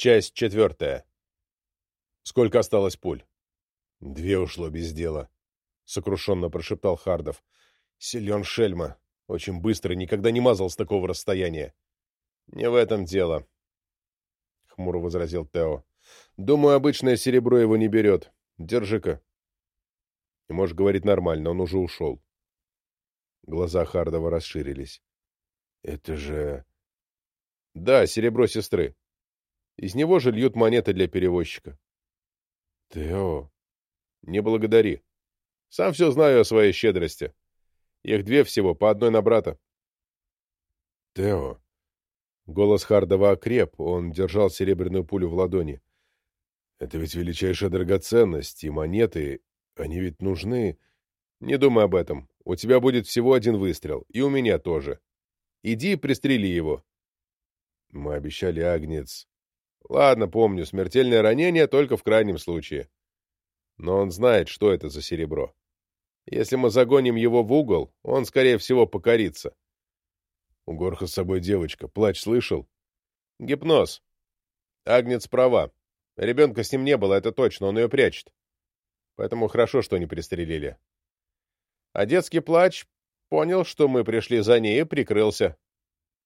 Часть четвертая. Сколько осталось пуль? Две ушло без дела, — сокрушенно прошептал Хардов. Силен шельма. Очень быстро, никогда не мазал с такого расстояния. Не в этом дело, — хмуро возразил Тео. Думаю, обычное серебро его не берет. Держи-ка. И можешь говорить нормально, он уже ушел. Глаза Хардова расширились. Это же... Да, серебро сестры. Из него же льют монеты для перевозчика. Тео, не благодари. Сам все знаю о своей щедрости. Их две всего, по одной на брата. Тео. Голос Хардова окреп, он держал серебряную пулю в ладони. Это ведь величайшая драгоценность, и монеты, они ведь нужны. Не думай об этом. У тебя будет всего один выстрел, и у меня тоже. Иди и пристрели его. Мы обещали Агнец. Ладно, помню, смертельное ранение только в крайнем случае. Но он знает, что это за серебро. Если мы загоним его в угол, он, скорее всего, покорится. У Горха с собой девочка. Плач слышал? Гипноз. Агнец права. Ребенка с ним не было, это точно, он ее прячет. Поэтому хорошо, что не пристрелили. А детский плач понял, что мы пришли за ней и прикрылся.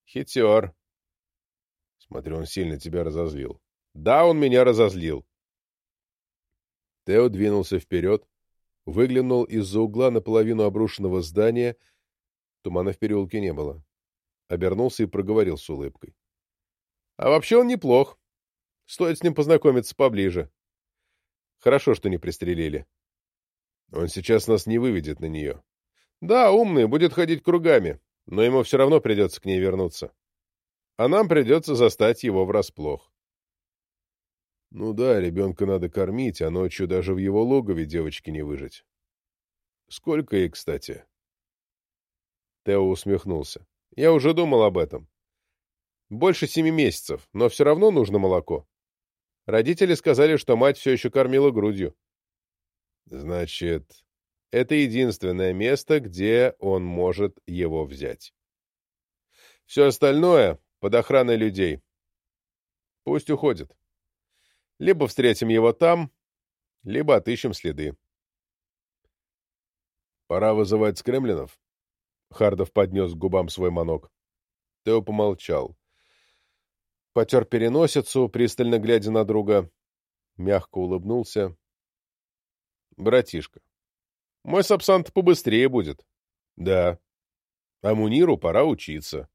Хитер. Смотрю, он сильно тебя разозлил. Да, он меня разозлил. Тео двинулся вперед, выглянул из-за угла наполовину обрушенного здания. Тумана в переулке не было. Обернулся и проговорил с улыбкой. — А вообще он неплох. Стоит с ним познакомиться поближе. Хорошо, что не пристрелили. Он сейчас нас не выведет на нее. Да, умный, будет ходить кругами, но ему все равно придется к ней вернуться. А нам придется застать его врасплох. Ну да, ребенка надо кормить, а ночью даже в его логове девочки не выжить. Сколько ей, кстати? Тео усмехнулся. Я уже думал об этом. Больше семи месяцев, но все равно нужно молоко. Родители сказали, что мать все еще кормила грудью. Значит, это единственное место, где он может его взять. Все остальное под охраной людей. Пусть уходит. Либо встретим его там, либо отыщем следы. Пора вызывать скремлинов. Хардов поднес к губам свой манок. Тео помолчал потер переносицу, пристально глядя на друга, мягко улыбнулся. — Братишка, мой сапсант побыстрее будет. — Да. А Муниру пора учиться.